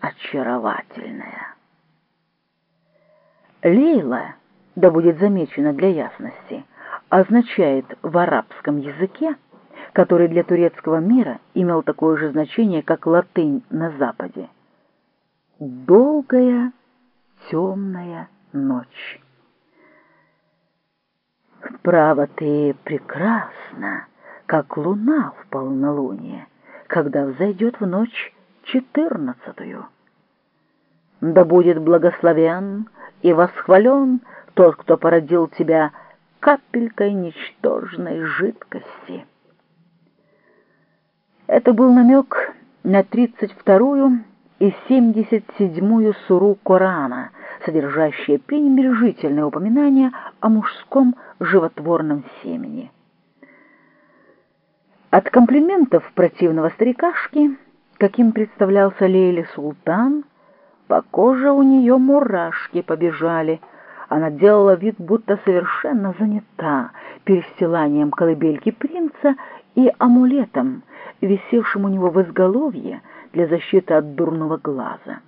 очаровательная. Лейла, да будет замечено для ясности, означает в арабском языке, который для турецкого мира имел такое же значение, как латынь на Западе. Долгая темная ночь. Право, ты прекрасна, как луна в полнолуние, когда взойдет в ночь четырнадцатую. Да будет благословен и восхвален тот, кто породил тебя капелькой ничтожной жидкости. Это был намек на тридцать вторую и семьдесят седьмую суру Корана, содержащие пренебрежительное упоминание о мужском животворном семени. От комплиментов противного старикашки, каким представлялся Лейли Султан, по коже у нее мурашки побежали. Она делала вид, будто совершенно занята перестиланием колыбельки принца и амулетом, висевшим у него в изголовье для защиты от дурного глаза.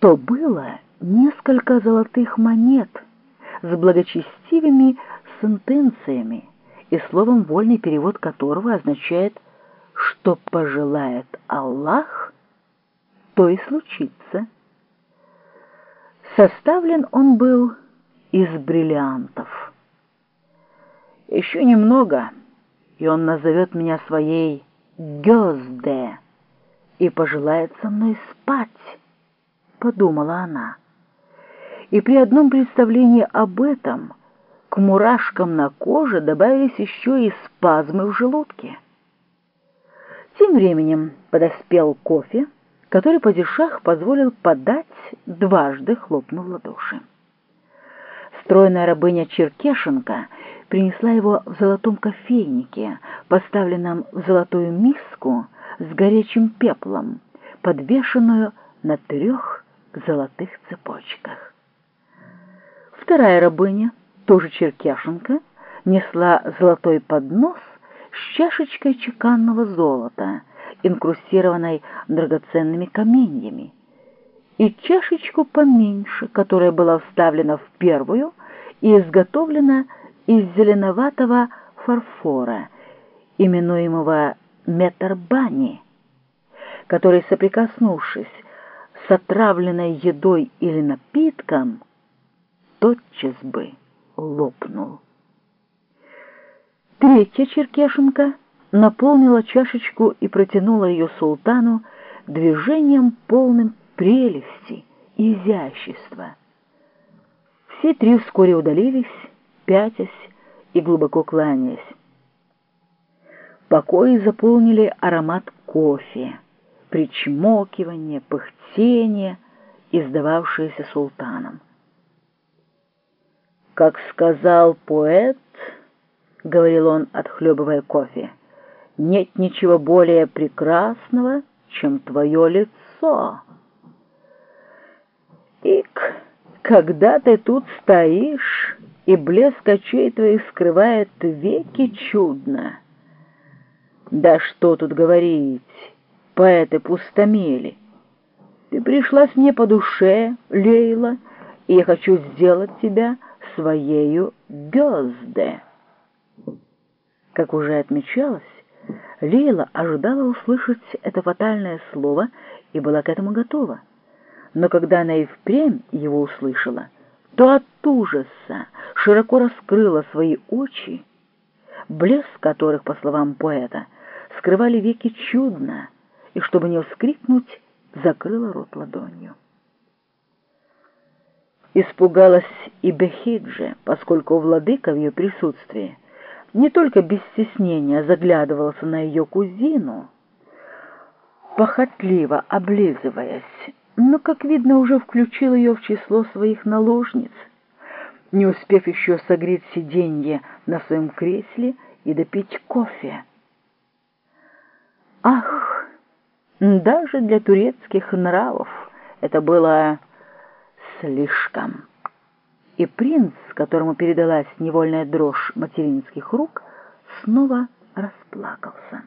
То было несколько золотых монет с благочестивыми сентенциями, и словом вольный перевод которого означает «что пожелает Аллах, то и случится». Составлен он был из бриллиантов. Еще немного, и он назовет меня своей Гёзде и пожелает со мной спать, подумала она. И при одном представлении об этом к мурашкам на коже добавились еще и спазмы в желудке. Тем временем подоспел кофе, который падишах позволил подать, дважды хлопнув ладоши. Стройная рабыня Черкешенко принесла его в золотом кофейнике, поставленном в золотую миску с горячим пеплом, подвешенную на трех золотых цепочках. Вторая рабыня, тоже черкешенка, несла золотой поднос с чашечкой чеканного золота, инкрустированной драгоценными каменьями, и чашечку поменьше, которая была вставлена в первую и изготовлена из зеленоватого фарфора, именуемого метарбани, который, соприкоснувшись с отравленной едой или напитком, тотчас бы лопнул. Третья черкешенка наполнила чашечку и протянула ее султану движением полным прелести и изящества. Все три вскоре удалились, пятясь и глубоко кланяясь. Покои заполнили аромат кофе, причмокивание, пыхтение, издававшееся султаном. «Как сказал поэт, — говорил он, отхлебывая кофе, — нет ничего более прекрасного, чем твое лицо. Ик, когда ты тут стоишь, и блеск очей твоих скрывает веки чудно. Да что тут говорить, поэты пустомели. Ты пришлась мне по душе, Лейла, и я хочу сделать тебя своею Гёзде. Как уже отмечалось, Лейла ожидала услышать это фатальное слово и была к этому готова. Но когда она и впрямь его услышала, то от ужаса широко раскрыла свои очи, блеск которых, по словам поэта, скрывали веки чудно, и, чтобы не вскрикнуть, закрыла рот ладонью. Испугалась и Бехиджи, поскольку владыка в ее присутствии не только без стеснения заглядывался на ее кузину, похотливо облизываясь, но, как видно, уже включил ее в число своих наложниц, не успев еще согреть сиденье на своем кресле и допить кофе. Ах, даже для турецких нравов это было слишком. И принц, которому передалась невольная дрожь материнских рук, снова расплакался.